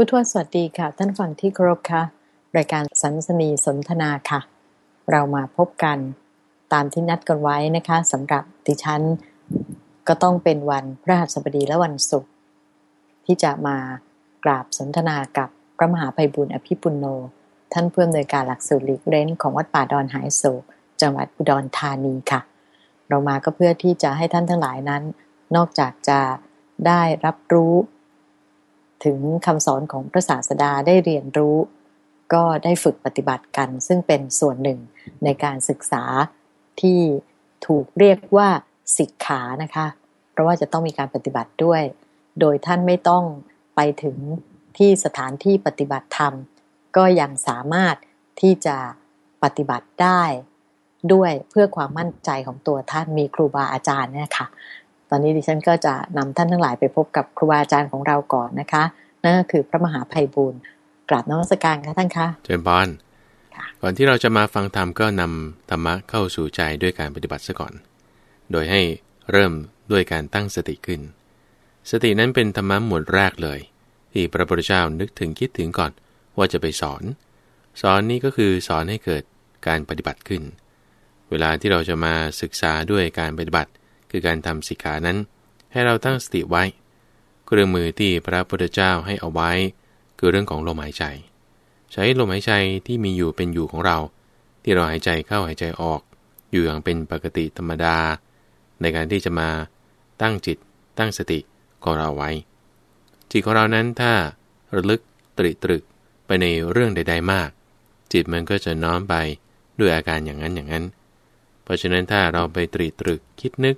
ผู้ทวสวัสดีค่ะ ท่านฟังที่เคารพค่ะ รายการสันสนีสนทนาค่ะ เรามาพบกันตามที่นัดกันไว้นะคะสำหรับดิฉัน ก็ต้องเป็นวันพระหัสบดีและวันศุกร์ที่จะมากราบสนทนากับพระมหาภัยบุญอภิปุโน ท่านเพื่อมโดยการหลักสูตรลิกเรนของวัดป่าดอนหายโศกจังหวัดอุดรธานีค่ะ เรามาก็เพื่อที่จะให้ท่านทั้งหลายนั้น นอกจากจะได้รับรู้ ถึงคำสอนของพระศาสดาได้เรียนรู้ ก็ได้ฝึกปฏิบัติกัน ซึ่งเป็นส่วนหนึ่งในการศึกษาที่ถูกเรียกว่าสิกขานะคะ เพราะว่าจะต้องมีการปฏิบัติด้วย โดยท่านไม่ต้องไปถึงที่สถานที่ปฏิบัติธรรม ก็ยังสามารถที่จะปฏิบัติได้ ด้วยเพื่อความมั่นใจของตัวท่านมีครูบาอาจารย์เนี่ยค่ะ ตอนนี้ดิฉันก็จะนำท่านทั้งหลายไปพบกับครูบาอาจารย์ของเราก่อนนะคะ นั่นก็คือพระมหาภัยบุญกราบนมัสการค่ะท่านคะเจริญพรก่อนที่เราจะมาฟังธรรมก็นำธรรมะเข้าสู่ใจด้วยการปฏิบัติซะก่อน โดยให้เริ่มด้วยการตั้งสติขึ้น สตินั้นเป็นธรรมะหมวดแรกเลย ที่พระพุทธเจ้านึกถึงคิดถึงก่อนว่าจะไปสอน สอนนี้ก็คือสอนให้เกิดการปฏิบัติขึ้น เวลาที่เราจะมาศึกษาด้วยการปฏิบัติ คือการทำสิกขานั้น ให้เราตั้งสติไว้ เครื่องมือที่พระพุทธเจ้าให้เอาไว้ คือเรื่องของลมหายใจ ใช้ลมหายใจที่มีอยู่เป็นอยู่ของเรา ที่เราหายใจเข้าหายใจออก อยู่อย่างเป็นปกติธรรมดา ในการที่จะมาตั้งจิต ตั้งสติของเราไว้ จิตของเรานั้นถ้าระลึกตริตรึกไปในเรื่องใด ๆ มาก จิตมันก็จะน้อมไปด้วยอาการอย่างนั้นอย่างนั้น เพราะฉะนั้นถ้าเราไปตรีตรึกคิดนึก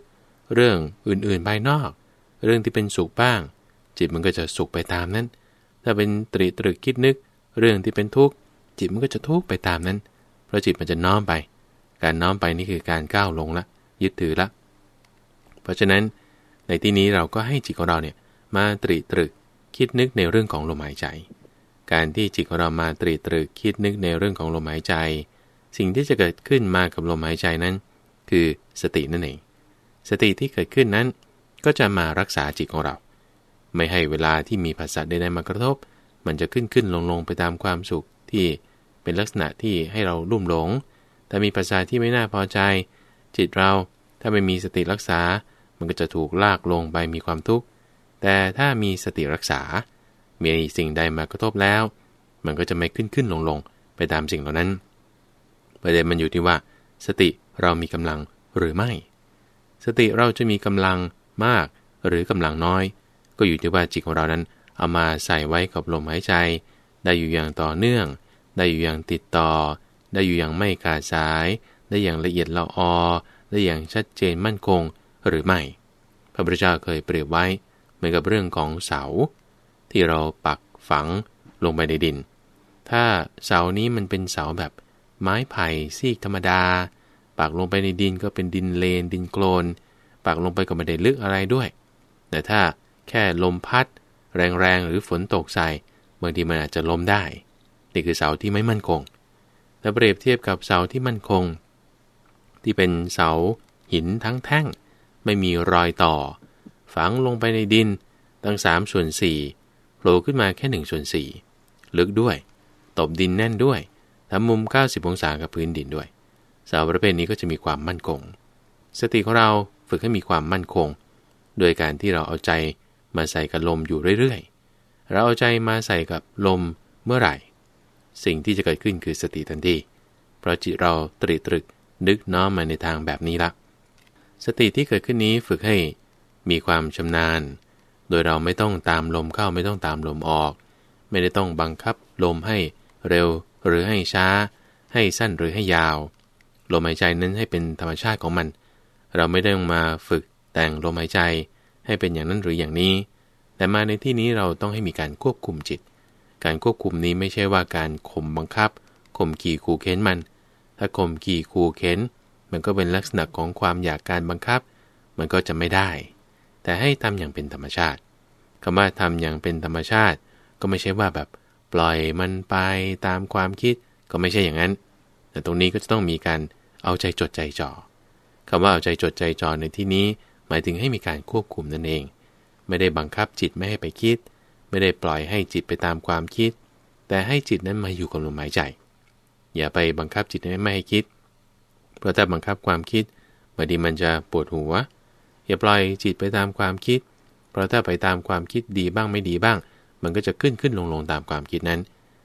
เรื่องอื่นๆภายนอก เรื่องที่เป็นสุขบ้าง จิตมันก็จะสุขไปตามนั้น ถ้าเป็นตรีตรึกคิดนึก เรื่องที่เป็นทุกข์จิตมันก็จะทุกข์ไปตามนั้น เพราะจิตมันจะน้อมไป การน้อมไปนี่คือการก้าวลงละยึดถือละ เพราะฉะนั้นในที่นี้เราก็ให้จิตของเราเนี่ยมาตรีตรึกคิดนึกในเรื่องของลมหายใจ การที่จิตของเรามาตรีตรึกคิดนึกในเรื่องของลมหายใจ สิ่งที่จะเกิดขึ้นมากับลมหายใจนั้น คือสตินั่นเอง สติที่เกิดขึ้นนั้น ก็จะมารักษาจิตของเรา ไม่ให้เวลาที่มีภาษาใดๆมากระทบ มันจะขึ้นขึ้นลงลงไปตามความสุขที่เป็นลักษณะที่ให้เราลุ่มหลง แต่มีภาษาที่ไม่น่าพอใจ จิตเราถ้าไม่มีสติรักษา มันก็จะถูกลากลงไปมีความทุกข์ แต่ถ้ามีสติรักษา มีสิ่งใดมากระทบแล้ว มันก็จะไม่ขึ้นขึ้นลงลงไปตามสิ่งเหล่านั้น ประเด็นมันอยู่ที่ว่า สติเรามีกำลังหรือไม่ สติเราจะมีกำลังมากหรือกำลังน้อย ก็อยู่ที่ว่าจิตของเรานั้น เอามาใส่ไว้กับลมหายใจ ได้อยู่อย่างต่อเนื่อง ได้อยู่อย่างติดต่อ ได้อยู่อย่างไม่ขาดสาย ได้อย่างละเอียดละออ ได้อย่างชัดเจนมั่นคงหรือไม่ พระพุทธเจ้าเคยเปรียบไว้เหมือนกับเรื่องของเสา ที่เราปักฝังลงไปในดิน ถ้าเสานี้มันเป็นเสาแบบไม้ไผ่ซีกธรรมดา ปักลงไปในดินก็เป็นดินเลน ดินโคลนปักลงไปก็ไม่ได้ลึกอะไรด้วย แต่ถ้าแค่ลมพัด แรงๆ หรือฝนตกใส่บางทีมันอาจจะล้มได้ นี่คือเสาที่ไม่มั่นคงแต่เปรียบเทียบกับเสาที่มั่นคง ที่เป็นเสาหินทั้งแท่ง ไม่มีรอยต่อ ฝังลงไปในดินตั้ง3ส่วน4โผล่ขึ้นมาแค่1ส่วน4ลึกด้วย ตบดินแน่นด้วยทำมุม 90 องศากับพื้นดินด้วย สาวประเภทนี้ก็จะมีความมั่นคง สติของเราฝึกให้มีความมั่นคง โดยการที่เราเอาใจมาใส่กับลมอยู่เรื่อยๆ เราเอาใจมาใส่กับลมเมื่อไหร่ สิ่งที่จะเกิดขึ้นคือสติทันที เพราะจิตเราตรีตรึกนึกน้อมมาในทางแบบนี้ละสติที่เกิดขึ้นนี้ฝึกให้มีความชำนาญ โดยเราไม่ต้องตามลมเข้าไม่ต้องตามลมออก ไม่ได้ต้องบังคับลมให้เร็วหรือให้ช้า ให้สั้นหรือให้ยาว ลมหายใจนั้นให้เป็นธรรมชาติของมัน เราไม่ได้มาฝึกแต่งลมหายใจให้เป็นอย่างนั้นหรืออย่างนี้ แต่มาในที่นี้เราต้องให้มีการควบคุมจิต การควบคุมนี้ไม่ใช่ว่าการข่มบังคับข่มขี่ขู่เค้นมัน ถ้าข่มขี่ขู่เค้นมันก็เป็นลักษณะของความอยากการบังคับ มันก็จะไม่ได้ แต่ให้ทำอย่างเป็นธรรมชาติคำว่าทำอย่างเป็นธรรมชาติ ก็ไม่ใช่ว่าแบบปล่อยมันไปตามความคิด ก็ไม่ใช่อย่างนั้น แต่ตรงนี้ก็จะต้องมีการ เอาใจจดใจจ่อคำว่าเอาใจจดใจจ่อในที่นี้ หมายถึงให้มีการควบคุมนั่นเอง ไม่ได้บังคับจิตไม่ให้ไปคิดไไม่ได้ปล่อยให้จิตไปตามความคิด แต่ให้จิตนั้นมาอยู่กับลมหายใจ อย่าไปบังคับจิตไม่ให้คิด เพราะถ้าบังคับความคิดบางทีมันจะปวดหัว อย่าปล่อยจิตไปตามความคิด เพราะถ้าไปตามความคิดดีบ้างไม่ดีบ้าง มันก็จะขึ้นขึ้นลงลงตามความคิดนั้น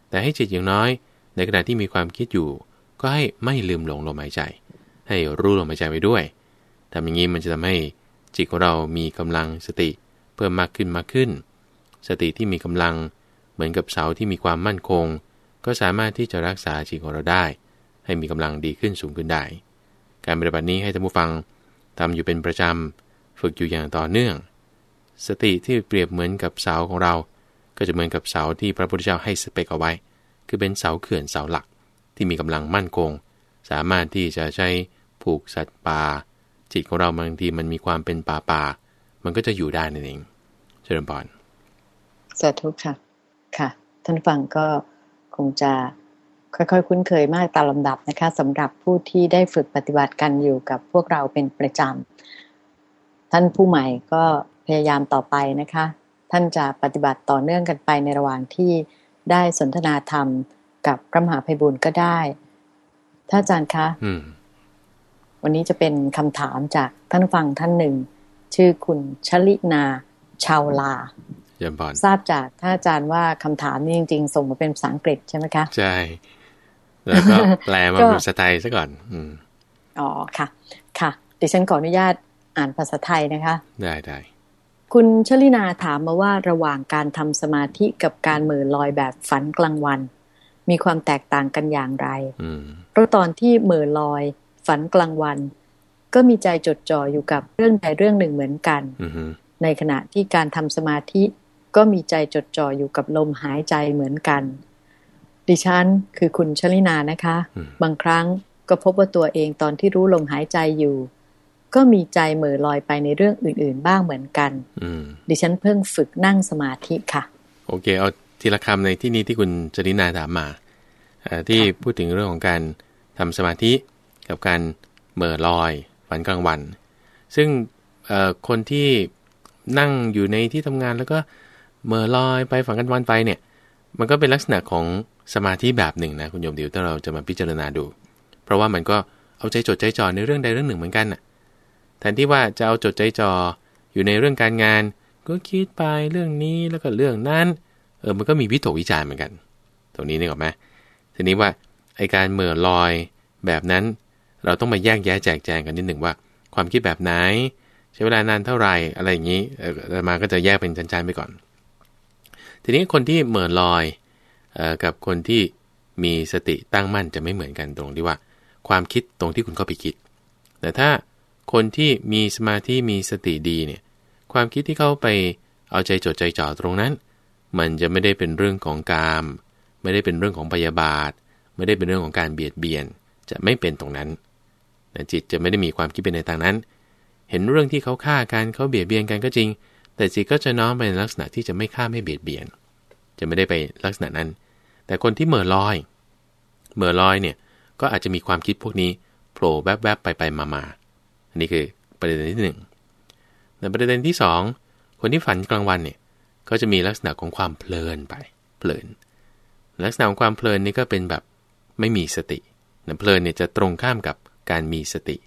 แต่ให้จิตอย่างน้อย ในขณะที่มีความคิดอยู่ ก็ให้ไม่ลืมหลงลมหายใจ ให้รู้ลมหายใจไปด้วยทำอย่างนี้มันจะทำให้จิตของเรามีกำลังสติเพิ่มมากขึ้นมากขึ้น สติที่มีกำลังเหมือนกับเสาที่มีความมั่นคง ก็สามารถที่จะรักษาจิตของเราได้ ให้มีกำลังดีขึ้นสูงขึ้นได้ การปฏิบัตินี้ให้ท่านผู้ฟังทำอยู่เป็นประจำฝึกอยู่อย่างต่อเนื่อง สติที่เปรียบเหมือนกับเสาของเรา ก็จะเหมือนกับเสาที่พระพุทธเจ้าให้สเปกเอาไว้ คือเป็นเสาเขื่อนเสาหลัก ที่มีกำลังมั่นคง สามารถที่จะใช้ผูกสัตว์ป่า จิตของเราบางทีมันมีความเป็นป่าป่า มันก็จะอยู่ได้นั่นเองเชิญพรสาธุค่ะค่ะ ท่านฟังก็คงจะค่อยๆ คุ้นเคยมากตามลำดับนะคะสำหรับผู้ที่ได้ฝึกปฏิบัติกันอยู่กับพวกเราเป็นประจำท่านผู้ใหม่ก็พยายามต่อไปนะคะ ท่านจะปฏิบัติต่อเนื่องกันไปในระหว่างที่ได้สนทนาธรรม กับพระมหาภัยบุญก็ได้ถ้าอาจารย์คะวันนี้จะเป็นคำถามจากท่านฟังท่านหนึ่ง ชื่อคุณชลินาชาวลายมบอทราบจากท่านอาจารย์ว่าคำถามนี้จริง ๆ ส่งมาเป็นภาษาอังกฤษใช่ไหมคะ ใช่ แล้วก็แปลมาเป็นภาษาไทยซะก่อนอืมอ๋อค่ะ ค่ะ ดิฉันขออนุญาตอ่านภาษาไทยนะคะ ได้ได้คุณชลินาถามมาว่าระหว่างการทำสมาธิกับการเหม่อลอยแบบฝันกลางวัน มีความแตกต่างกันอย่างไรเพราะตอนที่เหม่อลอย ฝันกลางวัน ก็มีใจจดจ่ออยู่กับเรื่องใดเรื่องหนึ่งเหมือนกันในขณะที่การทำสมาธิก็มีใจจดจ่ออยู่กับลมหายใจเหมือนกัน ดิฉันคือคุณชลินานะคะ บางครั้งก็พบว่าตัวเองตอนที่รู้ลมหายใจอยู่ ก็มีใจเหม่อลอยไปในเรื่องอื่น ๆ บ้างเหมือนกันดิฉันเพิ่งฝึกนั่งสมาธิค่ะ โอเค เอา ทีละคำในที่นี้ที่คุณชลินาถามมาที่พูดถึงเรื่องของการทำสมาธิกับการเมื่อลอยฝันกลางวัน ซึ่งคนที่นั่งอยู่ในที่ทำงานแล้วก็เมื่อลอยไปฝันกลางวันไปเนี่ย มันก็เป็นลักษณะของสมาธิแบบหนึ่งนะคุณโยมเดี๋ยวถ้าเราจะมาพิจารณาดู เพราะว่ามันก็เอาใจจดใจจ่อในเรื่องใดเรื่องหนึ่งเหมือนกันน่ะแทนที่ว่าจะเอาจดใจจ่ออยู่ในเรื่องการงาน ก็คิดไปเรื่องนี้แล้วก็เรื่องนั้น เออมันก็มีวิตกวิจารเหมือนกัน ตรงนี้นี่หรอไหมทีนี้ว่าไอการเมื่อลอยแบบนั้น เราต้องมาแยกแยะแจกแจงกันนิดหนึ่งว่า ความคิดแบบไหน ใช้เวลานานเท่าไหร่อะไรอย่างนี้มาก็จะแยกเป็นชั้นๆไปก่อน ทีนี้คนที่เหม่อลอยกับคนที่มีสติตั้งมั่นจะไม่เหมือนกันตรงที่ว่า ความคิดตรงที่คุณเข้าไปคิด แต่ถ้าคนที่มีสมาธิมีสติดีเนี่ยความคิดที่เขาไปเอาใจจดใจจ่อตรงนั้น มันจะไม่ได้เป็นเรื่องของกามไม่ได้เป็นเรื่องของพยาบาท ไม่ได้เป็นเรื่องของการเบียดเบียน จะไม่เป็นตรงนั้นจิตจะไม่ได้มีความคิดเป็นในทางนั้น เห็นเรื่องที่เขาฆ่ากันเขาเบียดเบียนกันก็จริง แต่จิตก็จะน้อมไปในลักษณะที่จะไม่ฆ่าไม่เบียดเบียน จะไม่ได้ไปลักษณะนั้น แต่คนที่เหม่อลอยเหม่อลอยเนี่ยก็อาจจะมีความคิดพวกนี้โผล่แวบๆไปไปมาๆอันนี้คือประเด็นที่หนึ่งแต่ประเด็นที่สองคนที่ฝันกลางวันเนี่ย ก็จะมีลักษณะของความเพลินไปเพลิน ลักษณะของความเพลินนี่ก็เป็นแบบไม่มีสตินะเพลินเนี่ยจะตรงข้ามกับการมีสติ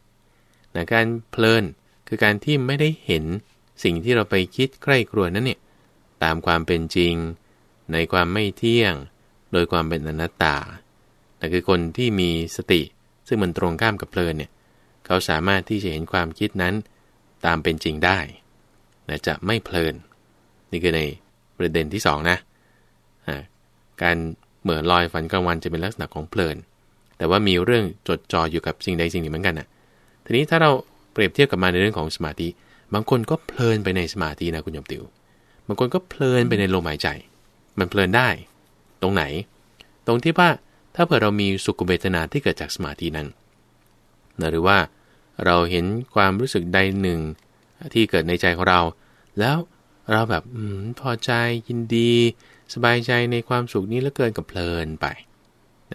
นะการเพลินคือการที่ไม่ได้เห็นสิ่งที่เราไปคิดใกล้ครัวนั้นเนี่ยตามความเป็นจริง ในความไม่เที่ยง โดยความเป็นอนัตตาแต่คือคนที่มีสติ ซึ่งมันตรงข้ามกับเพลินเนี่ยเขาสามารถที่จะเห็นความคิดนั้น ตามเป็นจริงได้นะจะไม่เพลิน นี่คือในประเด็นที่2นะการเหมือลอยฝันกลางวันจะเป็นลักษณะของเพลิน แต่ว่ามีเรื่องจดจ่ออยู่กับสิ่งใดสิ่งหนึ่งเหมือนกันนะ่ะ ทีนี้ถ้าเราเปรียบเทียบกับมาในเรื่องของสมาธิ บางคนก็เพลินไปในสมาธินะคุณยมติว บางคนก็เพลินไปในลมหายใจ มันเพลินได้ ตรงไหน ตรงที่ว่าถ้าเผื่อเรามีสุขเวทนาที่เกิดจากสมาธินั้นนะหรือว่าเราเห็นความรู้สึกใดหนึ่งที่เกิดในใจของเรา แล้ว เราแบบอพอใจยินดี สบายใจในความสุขนี้แล้วเกินกับเพลินไป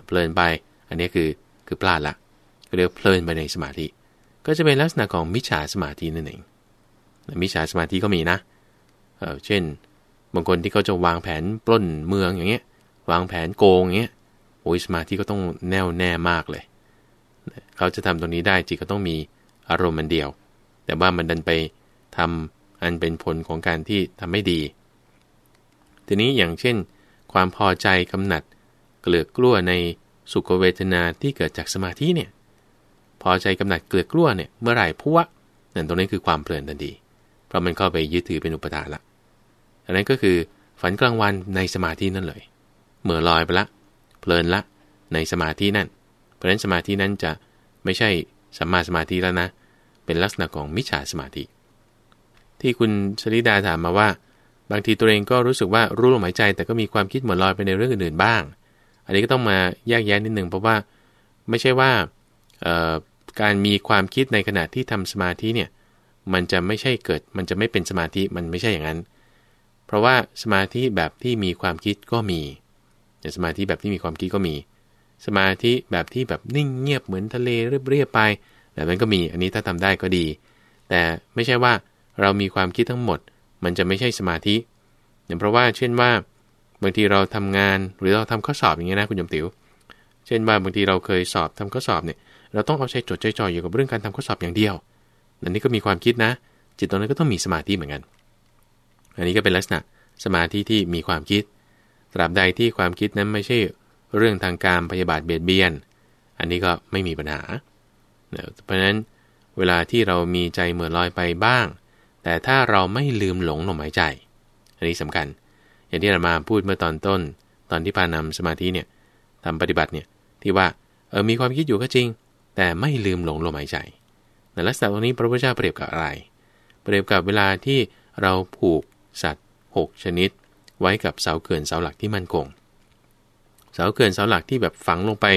เพลินไป อันนี้คือคือพลาดละก็เรียกเพลินไปในสมาธิ ก็จะเป็นลักษณะของมิจฉาสมาธินั่นเองมิจฉาสมาธิก็มีนะเเช่นบางคนที่เขาจะวางแผนปล้นเมืองอย่างเงี้ยวางแผนโกงอย่างเงี้ยโอ้ยสมาธิก็ต้องแน่วแน่มากเลย เขาจะทำตรงนี้ได้จิตก็ต้องมีอารมณ์มันเดียว แต่ว่ามันดันไปทำ อันเป็นผลของการที่ทำไม่ดี ทีนี้อย่างเช่น ความพอใจกำหนัด เกลือกกลั้วในสุขเวทนาที่เกิดจากสมาธิเนี่ยพอใจกำหนัดเกลือกกลั้วเนี่ยเมื่อไหร่พวกนั่นตรงนี้คือความเพลินทันทีเพราะมันเข้าไปยึดถือเป็นอุปทานละอันนั้นก็คือฝันกลางวันในสมาธินั่นเลยเมื่อลอยไปละ เพลินละในสมาธินั่น เพราะฉะนั้นสมาธินั้นจะไม่ใช่สัมมาสมาธิแล้วนะ เป็นลักษณะของมิจฉาสมาธิ ที่คุณชลิดาถามมาว่า บางทีตัวเองก็รู้สึกว่ารู้ลมหายใจ แต่ก็มีความคิดเหมือนลอยไปในเรื่องอื่นๆบ้าง อันนี้ก็ต้องมาแยกแยะนิดหนึ่งเพราะว่าไม่ใช่ว่าการมีความคิดในขณะที่ทำสมาธิเนี่ยมันจะไม่ใช่เกิด มันจะไม่เป็นสมาธิมันไม่ใช่อย่างนั้น เพราะว่าสมาธิแบบที่มีความคิดก็มีแต่สมาธิแบบที่มีความคิดก็มี สมาธิแบบที่แบบนิ่งเงียบเหมือนทะเลเรียบๆไปแบบนั้นก็มีอันนี้ถ้าทำได้ก็ดี แต่ไม่ใช่ว่า เรามีความคิดทั้งหมด มันจะไม่ใช่สมาธิอย่างเพราะว่าเช่นว่า บางทีเราทำงานหรือเราทำข้อสอบอย่างเงี้ยนะคุณยมติว๋วเช่นว่าบางทีเราเคยสอบทำข้อสอบเนี่ย เราต้องเอาใจจดใจจ่ออยู่กับเรื่องการทำข้อสอบอย่างเดียวอันนี้ก็มีความคิดนะ จิตตรงนั้นก็ต้องมีสมาธิเหมือนกัน อันนี้ก็เป็นลักษณะสมาธิที่มีความคิด ตราบใดที่ความคิดนั้นไม่ใช่เรื่องทางการพยาบาทเบียดเบียน อันนี้ก็ไม่มีปัญหา เพราะฉะนั้นเวลาที่เรามีใจเหมือนลอยไปบ้าง แต่ถ้าเราไม่ลืมหลงลมหายใจ อันนี้สำคัญ อย่างที่เรามาพูดเมื่อตอนต้น ตอนที่พานำสมาธิเนี่ยทำปฏิบัติเนี่ยที่ว่าเออมีความคิดอยู่ก็จริง แต่ไม่ลืมหลงลมหายใจในลักษณะตรงนี้พระพุทธเจ้าเปรียบกับอะไร เปรียบกับเวลาที่เราผูกสัตว์ 6 ชนิด ไว้กับเสาเขื่อนเสาหลักที่มั่นคง เสาเขื่อนเสาหลักที่แบบฝังลงไป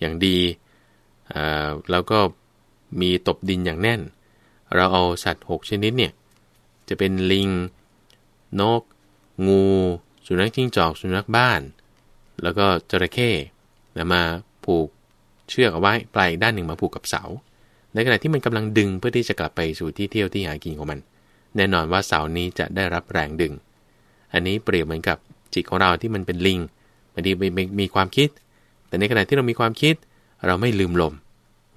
อย่างดีแล้วก็มีตบดินอย่างแน่น เราเอาสัตว์ 6 ชนิดเนี่ย จะเป็นลิง นก งู สุนัขจิ้งจอก สุนัขบ้าน แล้วก็จระเข้มาผูกเชือกเอาไว้ปลายด้านหนึ่งมาผูกกับเสา ในขณะที่มันกำลังดึงเพื่อที่จะกลับไปสู่ที่เที่ยวที่หากินของมัน แน่นอนว่าเสานี้จะได้รับแรงดึง อันนี้เปรียบเหมือนกับจิตของเราที่มันเป็นลิงบางทีมีความคิด แต่ในขณะที่เรามีความคิด เราไม่ลืมลม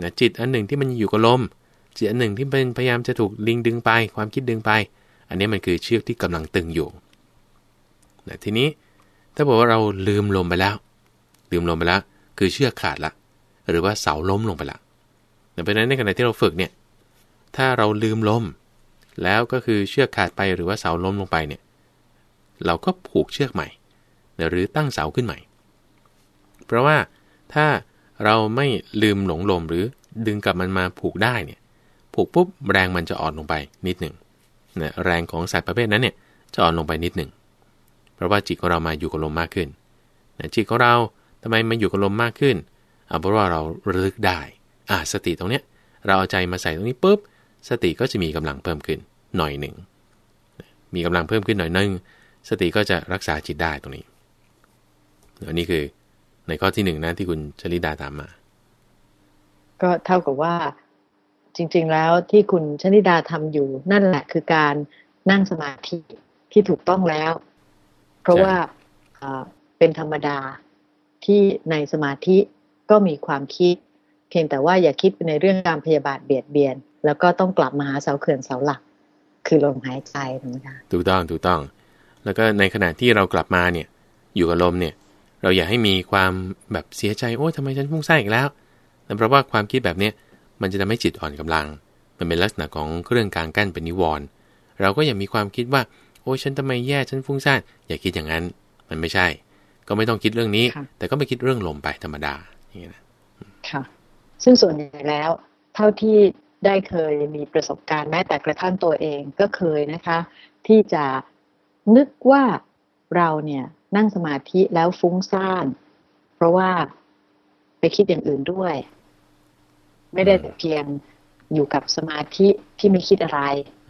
นะจิตอันหนึ่งที่มันอยู่กับลมจิตอันหนึ่งที่เป็นพยายามจะถูกลิงดึงไป ความคิดดึงไป อันนี้มันคือเชือกที่กำลังตึงอยู่นะทีนี้ถ้าบอกว่าเราลืมลมไปแล้ว ลืมลมไปแล้ว คือเชือกขาดละ หรือว่าเสาล้มลงไปละเพราะนั้นในขณะที่เราฝึกเนี่ย ถ้าเราลืมลม แล้วก็คือเชือกขาดไปหรือว่าเสาล้มลงไปเนี่ย เราก็ผูกเชือกใหม่ หรือตั้งเสาขึ้นใหม่ เพราะว่าถ้าเราไม่ลืมหลงลมหรือดึงกลับมันมาผูกได้เนี่ย ผูกปุ๊บแรงมันจะอ่อนลงไปนิดหนึ่ง นะแรงของสัตว์ประเภทนั้นเนี่ยจะอ่อนลงไปนิดหนึ่ง เพราะว่าจิตของเรามาอยู่กับลมมากขึ้นนะจิตของเราทำไมมาอยู่กับลมมากขึ้นเอาเพราะว่าเราระลึกได้อ่าสติตรงเนี้ยเราเอาใจมาใส่ตรงนี้ปุ๊บสติก็จะมีกำลังเพิ่มขึ้นหน่อยหนึ่ง มีกำลังเพิ่มขึ้นหน่อยหนึ่งสติก็จะรักษาจิตได้ตรงนี้อันนี้คือในข้อที่หนึ่งนะที่คุณชลิดาถามมา ก็เท่ากับว่า จริง ๆ แล้วที่คุณชลิดาทำอยู่นั่นแหละคือการนั่งสมาธิที่ถูกต้องแล้ว เพราะว่าเป็นธรรมดาที่ในสมาธิก็มีความคิด เพียงแต่ว่าอย่าคิดในเรื่องการพยาบาทเบียดเบียน แล้วก็ต้องกลับมาหาเสาเขื่อนเสาหลัก คือลมหายใจถูกไหมคะถูกต้องถูกต้อง แล้วก็ในขณะที่เรากลับมาเนี่ย อยู่กับลมเนี่ย เราอย่าให้มีความแบบเสียใจโอ้ยทำไมฉันฟุ้งซ่านอีกแล้วแต่เพราะว่าความคิดแบบเนี้ย มันจะทำให้จิตอ่อนกำลัง มันเป็นลักษณะของเครื่องกลางกั้นเป็นนิวรณ์เราก็อย่ามีความคิดว่า โอ้ยฉันทำไมแย่ฉันฟุ้งซ่านอย่าคิดอย่างนั้น มันไม่ใช่ ก็ไม่ต้องคิดเรื่องนี้ แต่ก็ไปคิดเรื่องลมไปธรรมดาอย่างนี้นะค่ะ ซึ่งส่วนใหญ่แล้ว เท่าที่ได้เคยมีประสบการณ์แม้แต่กระทั่งตัวเองก็เคยนะคะ ที่จะนึกว่าเราเนี่ยนั่งสมาธิแล้วฟุ้งซ่าน เพราะว่าไปคิดอย่างอื่นด้วย ไม่ได้แต่เพียงอยู่กับสมาธิที่ไม่คิดอะไร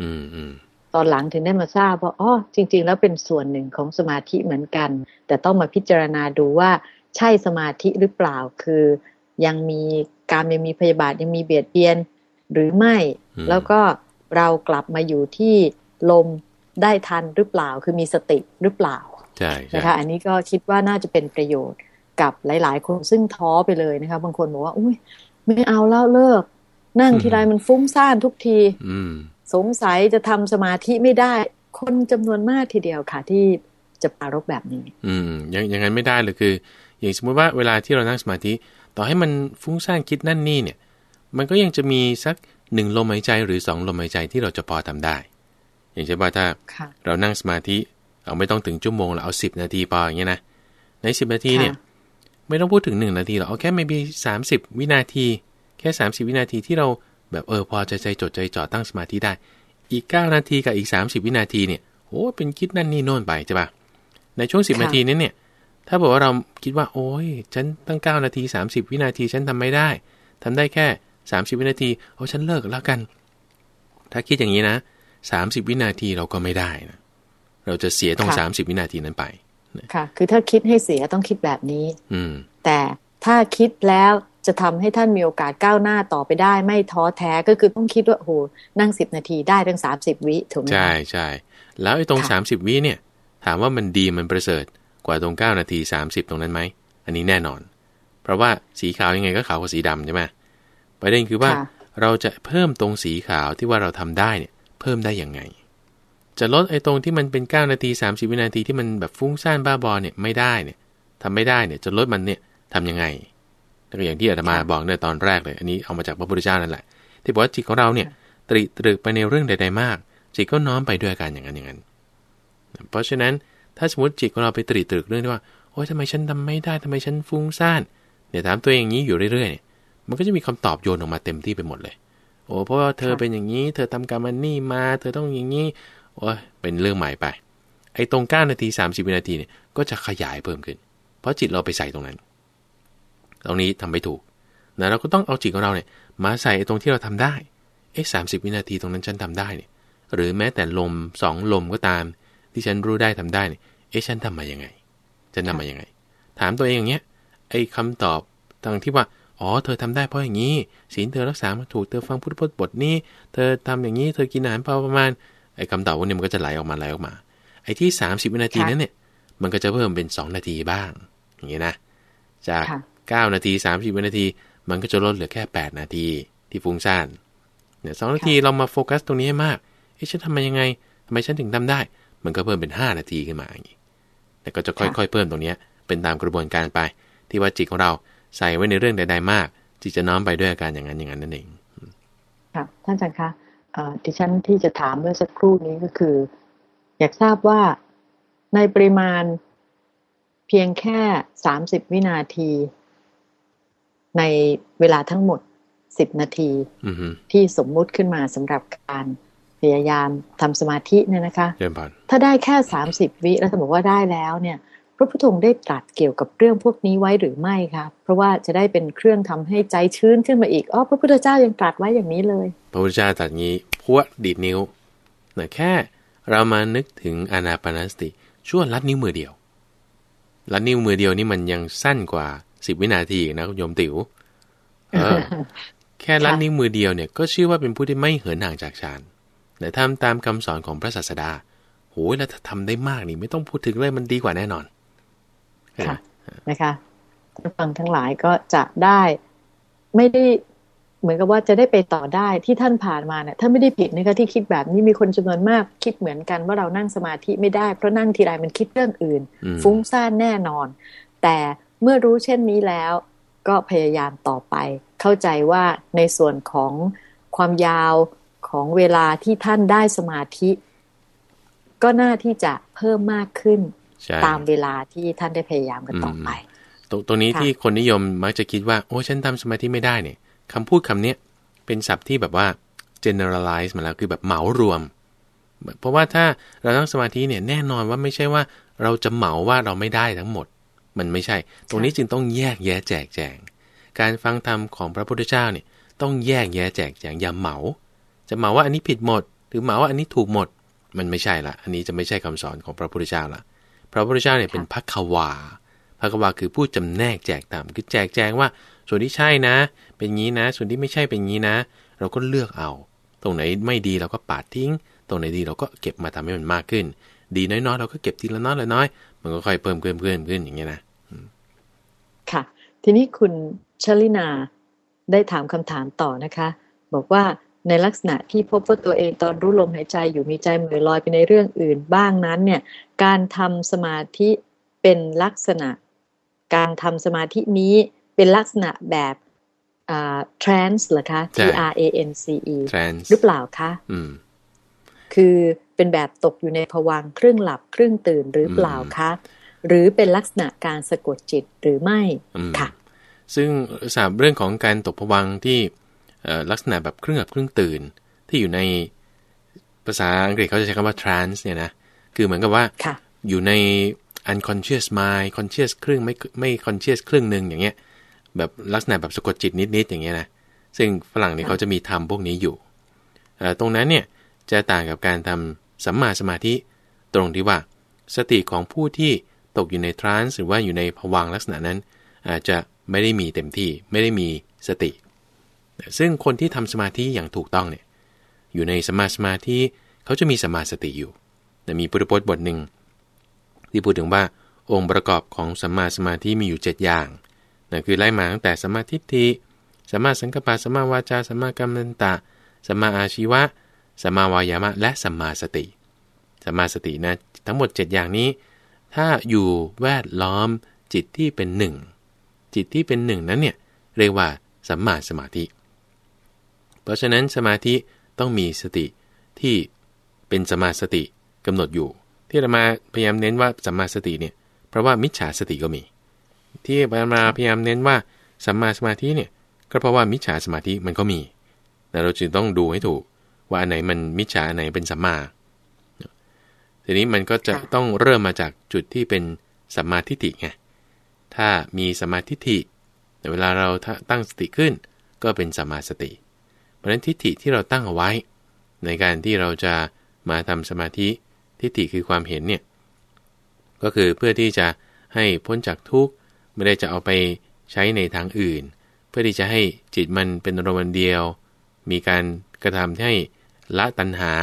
อืมตอนหลังถึงได้มาทราบว่าอ๋อจริง ๆ แล้วเป็นส่วนหนึ่งของสมาธิเหมือนกัน แต่ต้องมาพิจารณาดูว่าใช่สมาธิหรือเปล่าคือ ยังมีการยังมีพยาบาทยังมีเบียดเบียนหรือไม่ แล้วก็เรากลับมาอยู่ที่ลมได้ทันหรือเปล่า คือมีสติหรือเปล่าใช่นะคะอันนี้ก็คิดว่าน่าจะเป็นประโยชน์กับหลาย ๆ คนซึ่งท้อไปเลยนะคะบางคนบอกว่าอุ้ย ไม่เอาแล้วเลิก นั่งทีไรมันฟุ้งซ่านทุกทีอืสงสัยจะทำสมาธิไม่ได้ คนจำนวนมากทีเดียวค่ะ ที่จะปารบแบบนี้ อืมยังยังไงไม่ได้เลยคือ อย่างสมมติว่าเวลาที่เรานั่งสมาธิ ต่อให้มันฟุ้งซ่านคิดนั่นนี่เนี่ย มันก็ยังจะมีสักหนึ่งลมหายใจหรือสองลมหายใจที่เราจะพอทำได้ อย่างเช่นว่าถ้าเรานั่งสมาธิ เราไม่ต้องถึงชั่วโมงเราเอาสิบนาทีพออย่างเงี้ยนะในสิบนาทีเนี่ย ไม่ต้องพูดถึงหนึ่งนาทีหรอกเอาแค่ไม่มีสามสิบวินาที แค่สามสิบวินาทีที่เราแบบเออพอจะใจจดใจจ่อตั้งสมาธิได้ อีกเก้านาทีกับอีกสามสิบวินาทีเนี่ยโอ้เป็นคิดนั่นนี่โน่นไปใช่ปะในช่วงสิบนาทีนั้นเนี่ย ถ้าบอกว่าเราคิดว่า โอ้ยฉันตั้งเก้านาทีสามสิบวินาทีฉันทำไม่ได้ทำได้แค่สามสิบวินาทีโอ้ฉันเลิกแล้วกัน ถ้าคิดอย่างนี้นะสามสิบวินาทีเราก็ไม่ได้นะเราจะเสียต้องสามสิบวินาทีนั้นไป ค่ะ คือถ้าคิดให้เสียต้องคิดแบบนี้ อืแต่ถ้าคิดแล้วจะทำให้ท่านมีโอกาสก้าวหน้าต่อไปได้ ไม่ท้อแท้ก็คือต้องคิดว่าโอ้โหนั่งสิบนาทีได้ทั้งสามสิบวิถูกไหมใช่ใช่แล้วไอ้ตรงสามสิบวิเนี่ย ถามว่ามันดีมันประเสริฐกว่าตรงเก้านาทีสามสิบตรงนั้นไหมอันนี้แน่นอน เพราะว่าสีขาวยังไงก็ขาวกว่าสีดำใช่ไหมประเด็นคือว่าเราจะเพิ่มตรงสีขาวที่ว่าเราทำได้เนี่ย เพิ่มได้ยังไง จะลดไอ้ตรงที่มันเป็น 9 นาที 30 วินาทีที่มันแบบฟุ้งซ่านบ้าบอเนี่ยไม่ได้เนี่ยทำไม่ได้เนี่ยจะลดมันเนี่ยทำยังไงก็อย่างที่อาตมาบอกในตอนแรกเลย อันนี้เอามาจากพระพุทธเจ้านั่นแหละ ที่บอกว่าจิตของเราเนี่ยตรีตรึกไปในเรื่องใด ๆ มาก จิตก็น้อมไปด้วยกันอย่างนั้นอย่างนั้น เพราะฉะนั้นถ้าสมมติจิตของเราไปตรีตรึกเรื่องที่ว่าโอ้ยทำไมฉันทำไม่ได้ทำไมฉันฟุ้งซ่านเนี่ยถามตัวเองอย่างนี้อยู่เรื่อยๆเนี่ยมันก็จะมีคำตอบโยนออกมาเต็มที่ไปหมดเลย โอ้เพราะว่าเธอเป็นอย่างนี้ เธอทำกรรมันนี่มา เธอต้องอย่างนี้ โอ้ยเป็นเรื่องใหม่ไป ไอ้ตรง 9 นาที 30 วินาทีเนี่ยก็จะขยายเพิ่มขึ้น เพราะจิตเราไปใส่ตรงนั้น ตรงนี้ทำไม่ถูกนะเราก็ต้องเอาจิตของเราเนี่ยมาใส่ตรงที่เราทำได้เอ๊ะสาวินาทีตรงนั้นฉันทำได้เนี่ยหรือแม้แต่ลมสองลมก็ตาม ที่ฉันรู้ได้ทำได้เนี่ยเอ๊ะฉันทำมายังไงฉันทำมายังไง ถามตัวเองอย่างเงี้ยไอ้คาตอบทางที่ว่าอ๋อเธอทำได้เพราะอย่างนี้ศีลเธอรักษามาถูกเธอฟังพุทธพจน์บทนี้ เธอทำอย่างนี้เธอกินอาหารพอประมาณ ไอ้คำตอบพวกนี้มันก็จะไหลออกมาไหลออกมา ไอ้ที่สามสิบวินาทีนั้นเนี่ย มันก็จะเพิ่มเป็นสองนาทีบ้าง อย่างเงี้ยนะ จากเก้านาทีสามสิบวินาที มันก็จะลดเหลือแค่แปดนาทีที่ฟุ้งซ่านเนี่ยสองนาทีเรามาโฟกัสตรงนี้ให้มากเฮ้ยฉันทำมายังไงทำไมฉันถึงทำได้ มันก็เพิ่มเป็นห้านาทีขึ้นมาอย่างนี้แต่ก็จะค่อยๆ เพิ่มตรงนี้เป็นตามกระบวนการไป ที่ว่าจิตของเราใส่ไว้ในเรื่องใด ๆ มากจิตจะน้อมไปด้วยอาการอย่างนั้นอย่างนั้นนั่นเองค่ะท่านอาจารย์คะ ดิฉันที่จะถามเมื่อสักครู่นี้ก็คือ อยากทราบว่าในปริมาณเพียงแค่สามสิบวินาที ในเวลาทั้งหมดสิบนาทีที่สมมุติขึ้นมาสำหรับการพยายามทำสมาธิเนี่ยนะคะ ถ้าได้แค่สามสิบวิแล้วจะบอกว่าได้แล้วเนี่ย พระพุทธองค์ได้ตรัสเกี่ยวกับเรื่องพวกนี้ไว้หรือไม่ครับเพราะว่าจะได้เป็นเครื่องทำให้ใจชื้นขึ้นมาอีกอ๋อพระพุทธเจ้ายังตรัสไว้อย่างนี้เลย พระพุทธเจ้าตรัสงี้พวดีดนิ้วนะแค่เรามานึกถึงอนาปนานสติช่วงลัดนิ้วมือเดียว ลัดนิ้วมือเดียวนี่มันยังสั้นกว่าสิบวินาทีนะคุณโยมติ๋วเออแค่ลัดนิ้วมือเดียวเนี่ยก็ชื่อว่าเป็นผู้ที่ไม่เหินห่างจากฌานแต่ทำตามคำสอนของพระศาสดาโหยแล้วถ้าทำได้มากนี่ไม่ต้องพูดถึงเลยมันดีกว่าแน่นอน ค่ะนะคะท่านฟังทั้งหลายก็จะได้ไม่ได้เหมือนกับว่าจะได้ไปต่อได้ที่ท่านผ่านมาเนี่ยท่านไม่ได้ผิดนะคะที่คิดแบบนี้มีคนจำนวนมากคิดเหมือนกันว่าเรานั่งสมาธิไม่ได้เพราะนั่งทีไรมันคิดเรื่องอื่น ฟุ้งซ่านแน่นอน แต่เมื่อรู้เช่นนี้แล้วก็พยายามต่อไป เข้าใจว่าในส่วนของความยาวของเวลาที่ท่านได้สมาธิ ก็น่าที่จะเพิ่มมากขึ้น ตามเวลาที่ท่านได้พยายามกันต่อไปตรงนี้ที่คนนิยมมักจะคิดว่า โอ้ฉันทำสมาธิไม่ได้เนี่ยคำพูดคำนี้เป็นศัพท์ที่แบบว่า generalize มาแล้วคือแบบเหมารวม เพราะว่าถ้าเรานั่งสมาธิเนี่ยแน่นอนว่าไม่ใช่ว่าเราจะเหมาว่าเราไม่ได้ทั้งหมด มันไม่ใช่ ตรงนี้จึงต้องแยกแยะแจกแจง การฟังธรรมของพระพุทธเจ้าเนี่ยต้องแยกแยะแจกแจงอย่าเหมา จะเหมาว่าอันนี้ผิดหมด หรือเหมาว่าอันนี้ถูกหมด มันไม่ใช่ละอันนี้จะไม่ใช่คำสอนของพระพุทธเจ้าละ พระพุทธเจ้าเนี่ยเป็นพักวาพักวาคือผู้จำแนกแจกตามคือแจกแจงว่า ส่วนที่ใช่นะ เป็นงี้นะ ส่วนที่ไม่ใช่เป็นงี้นะ เราก็เลือกเอา ตรงไหนไม่ดีเราก็ปาดทิ้ง ตรงไหนดีเราก็เก็บมาทำให้มันมากขึ้น ดีน้อยๆเราก็เก็บทีละน้อยละน้อย มันก็ค่อยเพิ่มเพิ่มเพิ่มขึ้นอย่างเงี้ยนะค่ะ ทีนี้คุณชลินาได้ถามคำถามต่อนะคะ บอกว่า ในลักษณะที่พบว่าตัวเองตอนรู้ลมหายใจอยู่มีใจเหมือลอยไปในเรื่องอื่นบ้างนั้นเนี่ยการทำสมาธิเป็นลักษณะ การทำสมาธินี้เป็นลักษณะแบบอ่า trance เหรอคะ T R A N C E หรือเปล่าคะอืมคือเป็นแบบตกอยู่ในภวังครึ่งหลับครึ่งตื่นหรือเปล่าคะ หรือเป็นลักษณะการสะกดจิตหรือไม่ค่ะ ซึ่งสามเรื่องของการตกภวังที่ ลักษณะแบบครึ่งหลับครึ่งตื่น ที่อยู่ในภาษาอังกฤษเขาจะใช้คำว่า trance เนี่ยนะ คือเหมือนกับว่าอยู่ใน unconscious mind conscious ครึ่งไม่ไม่ conscious ครึ่งหนึ่งอย่างเงี้ย แบบลักษณะแบบสะกดจิตนิดๆอย่างเงี้ยนะ ซึ่งฝรั่งนี่เขาจะมีทำพวกนี้อยู่ ตรงนั้นเนี่ยจะต่างกับการทำสัมมาสมาธิตรงที่ว่าสติของผู้ที่ตกอยู่ในทรานส์หรือว่าอยู่ในภวังลักษณะนั้น อาจจะไม่ได้มีเต็มที่ไม่ได้มีสติ ซึ่งคนที่ทำสมาธิอย่างถูกต้องเนี่ยอยู่ในสมาสมาธิเขาจะมีสมาสติอยู่แต่มีพุทธพจน์บทหนึ่ง ที่พูดถึงว่าองค์ประกอบของสัมมาสมาธิมีอยู่ 7 อย่างนั่นคือไล่มาตั้งแต่สมาธิทิสัมมาสังกปปะสัมมาวาจาสัมมากัมมันตะสัมมาอาชีวะสัมมาวายามะ และสัมมาสติสัมมาสตินะทั้งหมด 7 อย่างนี้ ถ้าอยู่แวดล้อมจิตที่เป็นหนึ่งจิตที่เป็นหนึ่งนั้นเนี่ยเรียกว่าสัมมาสมาธิ เพราะฉะนั้นสมาธิต้องมีสติที่เป็นสมาสติกำหนดอยู่ ที่เรามาพยายามเน้นว่าสัมมาสติเนี่ยเพราะว่ามิจฉาสติก็มี ที่เรามาพยายามเน้นว่าสัมมาสมาธิเนี่ยก็เพราะว่ามิจฉาสมาธิมันก็มีแต่เราจึงต้องดูให้ถูกว่าอันไหนมันมิจฉาอันไหนเป็นสัมมาทีนี้มันก็จะต้องเริ่มมาจากจุดที่เป็นสัมมาทิฏฐิไงถ้ามีสัมมาทิฏฐิแต่เวลาเราตั้งสติขึ้น ก็เป็นสัมมาสติ เพราะฉะนั้นทิฏฐิที่เราตั้งเอาไว้ ในการที่เราจะมาทำสมาธิทิฏฐิคือความเห็นเนี่ยก็คือเพื่อที่จะให้พ้นจากทุกข์ไม่ได้จะเอาไปใช้ในทางอื่น เพื่อที่จะให้จิตมันเป็นรมันเดียว มีการกระทำให้ละตัณหา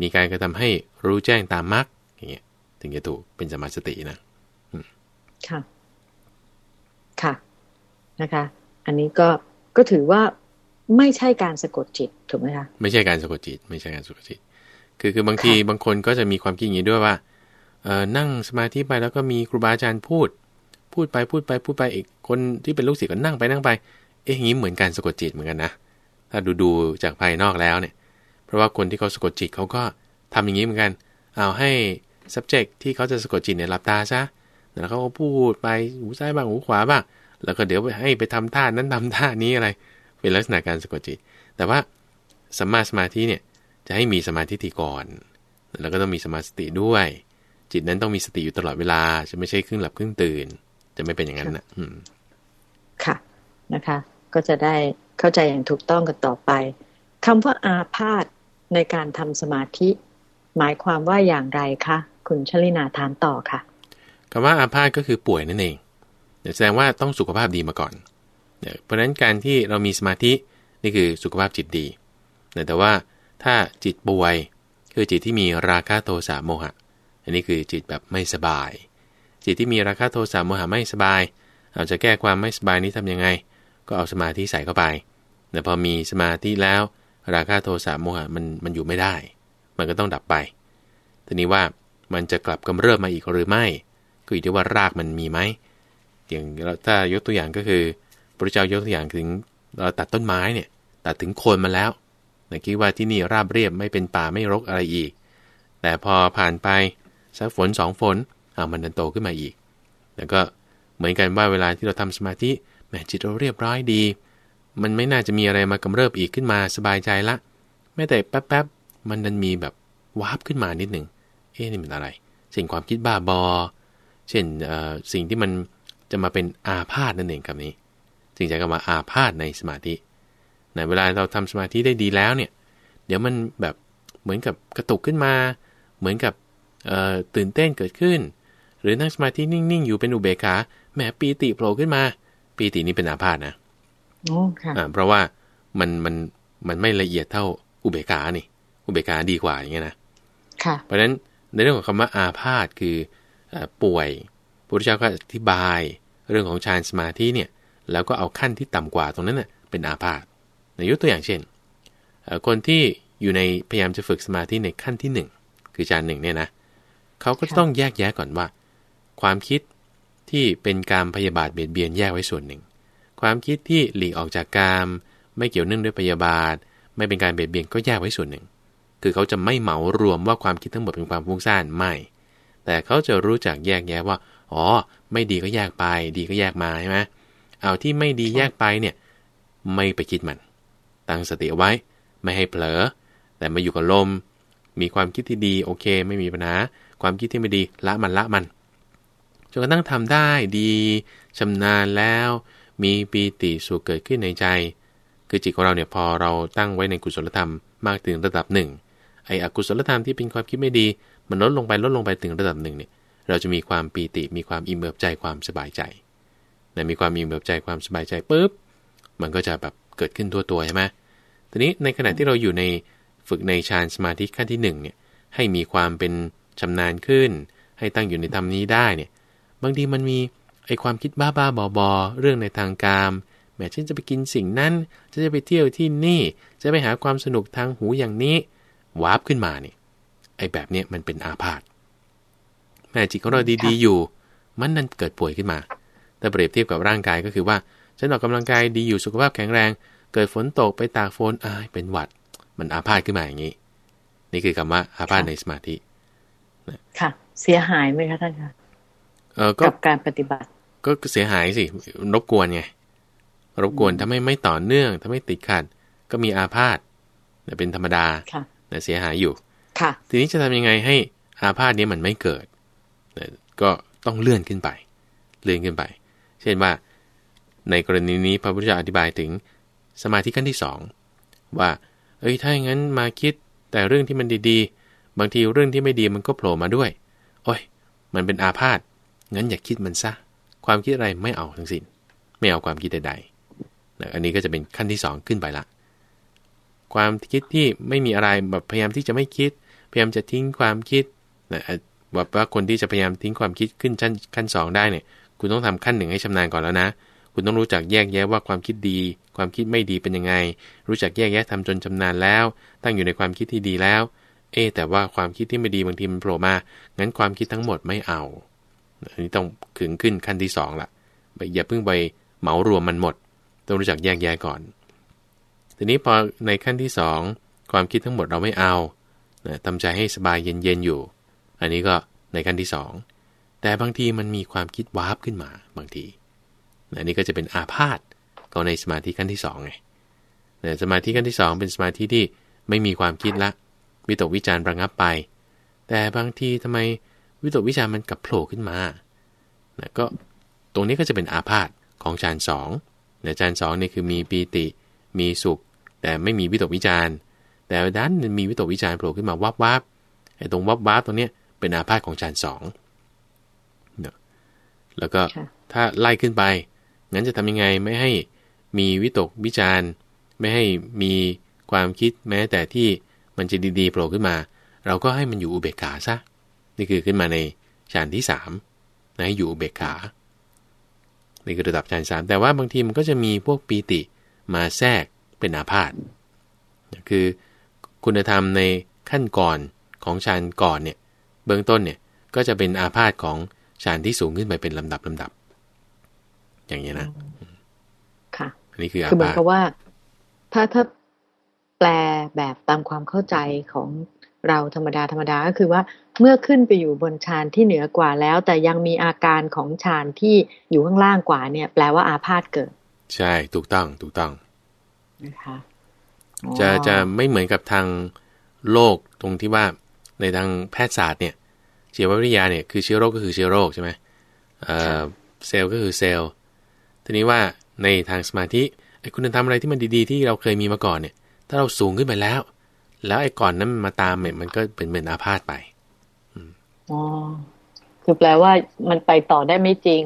มีการกระทำให้รู้แจ้งตามมรรคอย่างเงี้ยถึงจะถูกเป็นสมาสตินะค่ะ ค่ะนะคะ อันนี้ก็ก็ถือว่า ไม่ใช่การสะกดจิตถูกไหมคะไม่ใช่การสะกดจิต ไม่ใช่การสะกดจิต คือคือบางทีบางคนก็จะมีความคิดอย่างนี้ด้วยว่าเออนั่งสมาธิไปแล้วก็มีครูบาอาจารย์พูด พูดไปพูดไปพูดไปอีกคนที่เป็นลูกศิษย์ก็นั่งไปนั่งไป เอ๊ะอย่างนี้เหมือนการสะกดจิตเหมือนกันนะถ้าดูดูจากภายนอกแล้วเนี่ย เพราะว่าคนที่เขาสะกดจิตเขาก็ทำอย่างนี้เหมือนกัน เอาให้ subject ที่เขาจะสะกดจิตเนี่ยหลับตาซะแล้วเขาก็พูดไปหูซ้ายบ้างหูขวาบ้างแล้วก็เดี๋ยวไปให้ไปทำท่านั้นทำท่านี้อะไร เป็นลักษณะการสะกดจิต แต่ว่าสัมมาสมาธิเนี่ยจะให้มีสมาธิทีก่อน แล้วก็ต้องมีสมาสติด้วย จิตนั้นต้องมีสติอยู่ตลอดเวลา จะไม่ใช่ครึ่งหลับครึ่งตื่น จะไม่เป็นอย่างนั้นนะอืมค่ะนะคะ ก็จะได้เข้าใจอย่างถูกต้องกันต่อไปคำว่าอาพาธในการทำสมาธิ หมายความว่าอย่างไรคะคุณชลินาถามต่อค่ะคำว่าอาพาธก็คือป่วยนั่นเองแสดงว่าต้องสุขภาพดีมาก่อน เพราะฉะนั้นการที่เรามีสมาธินี่คือสุขภาพจิตดี แต่ว่าถ้าจิตป่วยคือจิตที่มีราคะโทสะโมหะ อันนี้คือจิตแบบไม่สบาย จิตที่มีราคะโทสะโมหะไม่สบาย เราจะแก้ความไม่สบายนี้ทํำยังไง ก็เอาสมาธิใส่เข้าไป แต่พอมีสมาธิแล้ว ราคะโทสะโมหะมันมันอยู่ไม่ได้ มันก็ต้องดับไป ทีนี้ว่ามันจะกลับกำเริบมาอีกหรือไม่ ก็อยู่ที่ว่ารากมันมีไหมอย่างถ้ายกตัวอย่างก็คือ พระเจ้ายกตัวอย่างถึงเราตัดต้นไม้เนี่ยตัดถึงโคนมาแล้วนะคิดว่าที่นี่ราบเรียบไม่เป็นป่าไม่รกอะไรอีก แต่พอผ่านไปสักฝนสองฝนเอามันดันโตขึ้นมาอีก แล้วก็เหมือนกันว่าเวลาที่เราทำสมาธิแม้จิตเราเรียบร้อยดี มันไม่น่าจะมีอะไรมากำเริบอีกขึ้นมาสบายใจละแม้แต่แป๊บๆมันดันมีแบบวาบขึ้นมานิดหนึ่งเอ๊ะนี่มันอะไรสิ่งความคิดบ้าบอ เช่นสิ่งที่มันจะมาเป็นอาพาธนั่นเองคำนี้ จึงจะกำว่าอาพาธในสมาธิในเวลาเราทำสมาธิได้ดีแล้วเนี่ย เดี๋ยวมันแบบเหมือนกับกระตุกขึ้นมา เหมือนกับตื่นเต้นเกิดขึ้น หรือนั่งสมาธินิ่ง ๆ อยู่เป็นอุเบกขาแหมปีติโผล่ขึ้นมา ปีตินี้เป็นอาพาธนะอ๋อค่ะเพราะว่ามันมันมันไม่ละเอียดเท่าอุเบกขานี่ออุเบกขาดีกว่าอย่างเงี้ยนะค่ะ เพราะฉะนั้นในเรื่องของคำว่าอาพาธคือป่วยพระพุทธเจ้าก็อธิบาย เรื่องของฌานสมาธิเนี่ย แล้วก็เอาขั้นที่ต่ำกว่าตรงนั้นเน่ะเป็นอาพาธในยกตัวอย่างเช่น คนที่อยู่ในพยายามจะฝึกสมาธิในขั้นที่ 1 คือฌานหนึ่งเนี่ยนะเขาก็ต้องแยกแยะก่อนว่า ความคิดที่เป็นการพยาบาทเบียดเบียนแยกไว้ส่วนหนึ่ง ความคิดที่หลีกออกจากกามไม่เกี่ยวเนื่องด้วยพยาบาท ไม่เป็นการเบียดเบียนก็แยกไว้ส่วนหนึ่ง คือเขาจะไม่เหมารวมว่าความคิดทั้งหมดเป็นความฟุ้งซ่านไม่ แต่เขาจะรู้จักแยกแยะว่า อ๋อ ไม่ดีก็แยกไป ดีก็แยกมาใช่ไหม เอาที่ไม่ดีแยกไปเนี่ย ไม่ไปคิดมัน ตั้งสติไว้ ไม่ให้เผลอ แต่มาอยู่กับลม มีความคิดที่ดีโอเค ไม่มีปัญหา ความคิดที่ไม่ดีละมันละมันจนกระทั่งทำได้ดีชำนาญแล้ว มีปีติสุขเกิดขึ้นในใจ คือจิตของเราเนี่ยพอเราตั้งไว้ในกุศลธรรมมากถึงระดับหนึ่งไอ้อกุศลธรรมที่เป็นความคิดไม่ดี มันลดลงไปลดลงไปถึงระดับหนึ่งเนี่ยเราจะมีความปีติมีความอิ่มเอิบใจความสบายใจ นะมีความอิ่มเอิบใจความสบายใจปุ๊บมันก็จะแบบเกิดขึ้นทั่วตัวใช่ไหมทีนี้ในขณะที่เราอยู่ในฝึกในฌานสมาธิขั้นที่1เนี่ยให้มีความเป็นชำนาญขึ้น ให้ตั้งอยู่ในธรรมนี้ได้เนี่ยบางทีมันมีไอความคิดบ้าบ้าบอบอเรื่องในทางการมแม้ฉันจะไปกินสิ่งนั้นจะจะไปเที่ยวที่นี่ จะไปหาความสนุกทางหูอย่างนี้วาร์ปขึ้นมาเนี่ยไอแบบเนี้ยมันเป็นอาพาธแม่จิตของเราดีๆอยู่ มันนั่นเกิดป่วยขึ้นมา แต่เปรียบเทียบกับร่างกายก็คือว่า ฉันออกกำลังกายดีอยู่สุขภาพแข็งแรง เกิดฝนตกไปตากฝนอายเป็นหวัด มันอาพาธขึ้นมาอย่างนี้ นี่คือคำว่าอาพาธในสมาธิค่ะ เสียหายไหมคะท่านคะเออกับการปฏิบัติ ก็เสียหายสิรบกวนไงรบกวนถ้าไม่ไม่ต่อเนื่องถ้าไม่ติดขัด ก็มีอาพาธเป็นธรรมดาเสียหายอยู่ค่ะ ทีนี้จะทำยังไงให้อาพาธนี้มันไม่เกิดก็ต้องเลื่อนขึ้นไป เลื่อนขึ้นไป เช่นว่า ในกรณีนี้พระพุทธเจ้าอธิบายถึงสมาธิขั้นที่สองว่า เอ้ยถ้าอย่างนั้นมาคิดแต่เรื่องที่มันดีๆ บางทีเรื่องที่ไม่ดีมันก็โผล่มาด้วย โอ้ย มันเป็นอาพาธงั้นอย่าคิดมันซะ ความคิดอะไรไม่เอาทั้งสิน้น ไม่เอาความคิดใดๆนะอันนี้ก็จะเป็นขั้นที่ 2 ขึ้นไปละ ความคิดที่ไม่มีอะไรแบบพยายามที่จะไม่คิด พยายามจะทิ้งความคิดนะแบบว่าคนที่จะพยายามทิ้งความคิดขึ้นชั้นขั้น 2 ได้เนี่ย คุณต้องทำขั้นหนึ่งให้ชำนาญก่อนแล้วนะ คุณต้องรู้จักแยกแยะว่าความคิดดี ความคิดไม่ดีเป็นยังไง รู้จักแยกแยะทำจนชานาญแล้ว ตั้งอยู่ในความคิดที่ดีแล้ว เอ๊แต่ว่าความคิดที่ไม่ดีบางทีมันโผล่มา งั้นความคิดทั้งหมดไม่เอา อันนี้ต้องขึงขึ้นขั้นที่สองละอย่าเพิ่งไปเหมารวมมันหมด ต้องรู้จักแยกแยะก่อน ทีนี้พอในขั้นที่สองความคิดทั้งหมดเราไม่เอาทำใจให้สบายเย็นๆอยู่ อันนี้ก็ในขั้นที่สอง แต่บางทีมันมีความคิดวาร์ปขึ้นมาบางที อันนี้ก็จะเป็นอาพาธก็ในสมาธิขั้นที่สองไงสมาธิขั้นที่สองเป็นสมาธิที่ไม่มีความคิดละวิตกวิจารณ์ระงับไป แต่บางทีทำไมวิตกวิจารมันกลับโผล่ขึ้นมานะก็ตรงนี้ก็จะเป็นอาพาธของฌานสองนะฌานสองนี่คือมีปีติ มีสุข แต่ไม่มีวิตกวิจารแต่ด้านมีวิตกวิจารโผล่ขึ้นมาวับวับไอ้ตรงวับวับตรงนี้เป็นอาพาธของฌานสอง แล้วก็ถ้าไล่ขึ้นไป งั้นจะทำยังไงไม่ให้มีวิตกวิจารไม่ให้มีความคิดแม้แต่ที่มันจะดีๆโผล่ขึ้นมา เราก็ให้มันอยู่อุเบกขาซะ นี่คือขึ้นมาในฌานที่สามนะอยู่เบกขา นี่คือระดับฌานสามแต่ว่าบางทีมันก็จะมีพวกปีติมาแทรกเป็นอาพาธคือคุณธรรมในขั้นก่อนของฌานก่อนเนี่ย เบื้องต้นเนี่ยก็จะเป็นอาพาธของ ฌานที่สูงขึ้นไปเป็นลำดับลำดับ อย่างนี้นะค่ะอันนี้คืออาพาธคือเหมือนกับว่า ถ้าถ้าแปลแบบตามความเข้าใจของเราธรรมดาธรรมดาก็คือว่าเมื่อขึ้นไปอยู่บนฌานที่เหนือกว่าแล้ว แต่ยังมีอาการของฌานที่อยู่ข้างล่างกว่าเนี่ย แปลว่าอาพาธเกิด ใช่ถูกต้องถูกต้องนะคะจะจะไม่เหมือนกับทางโลกตรงที่ว่าในทางแพทยศาสตร์เนี่ย ชีววิทยาเนี่ยคือเชื้อโรคก็คือเชื้อโรคใช่ไหมเซลล์ก็คือเซลล์ ทีนี้ว่าในทางสมาธิไอ้คุณธรรมอะไรที่มันดีๆ ที่เราเคยมีมาก่อนเนี่ย ถ้าเราสูงขึ้นไปแล้ว แล้วไอ้ก่อนนั้นมาตามเนี่ยมันก็เป็นเหมือนอาพาธไปอ๋อคือแปลว่ามันไปต่อได้ไม่จริง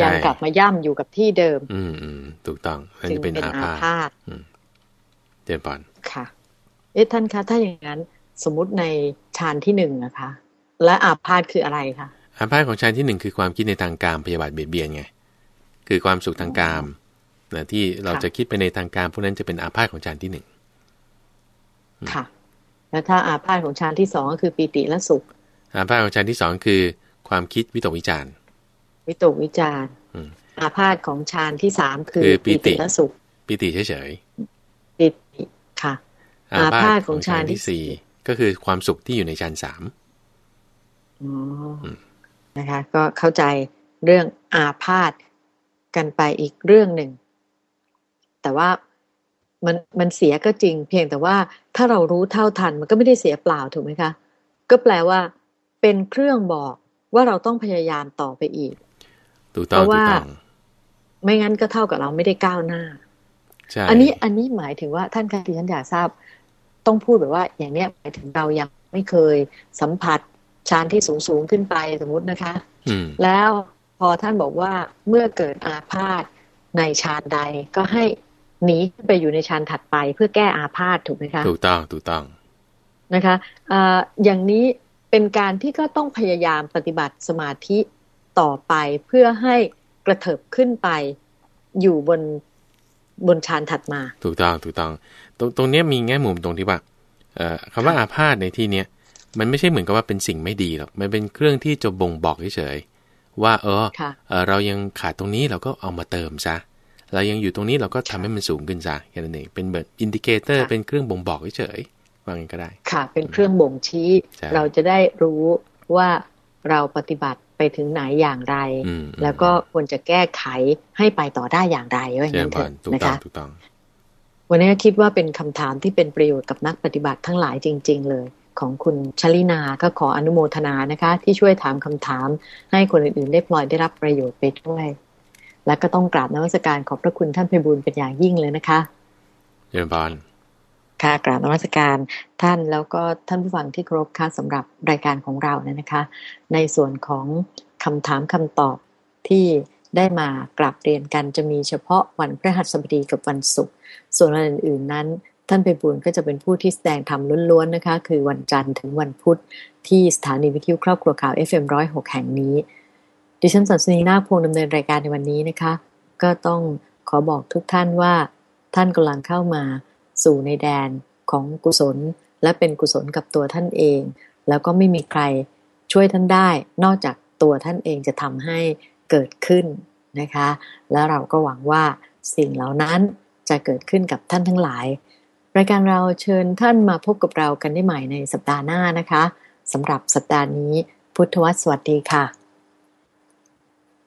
ยังกลับมาย่ำอยู่กับที่เดิม อืมอืมถูกต้องอันนี้เป็นอาพาธเจนปอนค่ะ เอ๊ะท่านคะถ้าอย่างนั้น สมมุติในฌานที่หนึ่งนะคะ และอาพาธคืออะไรคะอาพาธของฌานที่หนึ่งคือความคิดในทางการพยาบาทเบียดเบียนไงคือความสุขทางการนะที่เราจะคิดไปในทางการพวกนั้นจะเป็นอาพาธของฌานที่หนึ่งค่ะ แล้วถ้าอาพาธของฌานที่สองก็คือปีติและสุข อาพาธของฌานที่สองคือ ความคิดวิตกวิจารวิตกวิจารอาพาธของฌานที่สามคือปีติและสุขปีติเฉยๆปีติค่ะ อาพาธของฌานที่สี่ก็คือความสุขที่อยู่ในฌานสาม นะคะ ก็เข้าใจเรื่องอาพาธกันไปอีกเรื่องหนึ่ง แต่ว่ามันมันเสียก็จริง เพียงแต่ว่าถ้าเรารู้เท่าทัน มันก็ไม่ได้เสียเปล่าถูกไหมคะ ก็แปลว่าเป็นเครื่องบอกว่าเราต้องพยายามต่อไปอีกเพราะว่า ไม่งั้นก็เท่ากับเราไม่ได้ก้าวหน้าอันนี้อันนี้หมายถึงว่าท่านคะที่ฉันอยากทราบ ต้องพูดแบบว่า อย่างเนี้ยหมายถึงเรายังไม่เคยสัมผัส ฌานที่สูงสูงขึ้นไปสมมตินะคะแล้วพอท่านบอกว่าเมื่อเกิดอาพาธในฌานใดก็ให้หนีไปอยู่ในฌานถัดไปเพื่อแก้อาพาธถูกไหมคะถูกต้องถูกต้องนะคะอ่าอย่างนี้เป็นการที่ก็ต้องพยายามปฏิบัติสมาธิต่อไปเพื่อให้กระเถิบขึ้นไปอยู่บนบนชานถัดมา ถูกต้องถูกต้อง ตรงตรงนี้มีแง่มุมตรงที่ว่าคำว่าอาพาธในที่เนี้ย มันไม่ใช่เหมือนกับว่าเป็นสิ่งไม่ดีหรอกมันเป็นเครื่องที่จะบ่งบอกเฉยๆว่าเออเรายังขาดตรงนี้เราก็เอามาเติมซะเรายังอยู่ตรงนี้เราก็ทำให้มันสูงขึ้นซะแค่นั้นเองเป็นแบบ indicator เป็นเครื่องบ่งบอกเฉยๆว่างั้นก็ได้ ค่ะ เป็นเครื่องบ่งชี้ เราจะได้รู้ว่าเราปฏิบัติไปถึงไหนอย่างไร แล้วก็ควรจะแก้ไขให้ไปต่อได้อย่างไรว่าอย่างนี้เถอะนะคะวันนี้คิดว่าเป็นคำถามที่เป็นประโยชน์กับนักปฏิบัติทั้งหลายจริง ๆ เลย ของคุณชลินาก็ขออนุโมทนานะคะ ที่ช่วยถามคำถาม ให้คนอื่นๆได้ปล่อยได้รับประโยชน์ไปด้วย และก็ต้องกราบนวัสการขอบพระคุณท่านเพบุญเป็นอย่างยิ่งเลยนะคะเยี่ยมบานค่ะกราบนมัสการท่านแล้วก็ท่านผู้ฟังที่ครบค่ะสำหรับรายการของเราเนี่ยนะคะ ในส่วนของคำถามคำตอบที่ได้มากราบเรียนกันจะมีเฉพาะวันพฤหัสบดีกับวันศุกร์ส่วนวันอื่นๆนั้น ท่านไปบุญก็จะเป็นผู้ที่แสดงธรรมล้วนๆนะคะ คือวันจันทร์ถึงวันพุธที่สถานีวิทยุครอบครัวข่าว FM106 แห่งนี้ ดิฉันสันสนีนาพงดำเนินรายการในวันนี้นะคะ ก็ต้องขอบอกทุกท่านว่า ท่านกำลังเข้ามาสู่ในแดนของกุศล และเป็นกุศลกับตัวท่านเอง แล้วก็ไม่มีใครช่วยท่านได้ นอกจากตัวท่านเองจะทำให้เกิดขึ้นนะคะ แล้วเราก็หวังว่าสิ่งเหล่านั้นจะเกิดขึ้นกับท่านทั้งหลาย รายการเราเชิญท่านมาพบกับเรากันได้ใหม่ในสัปดาห์หน้านะคะสำหรับสัปดาห์นี้ พุทธวัตรสวัสดีค่ะ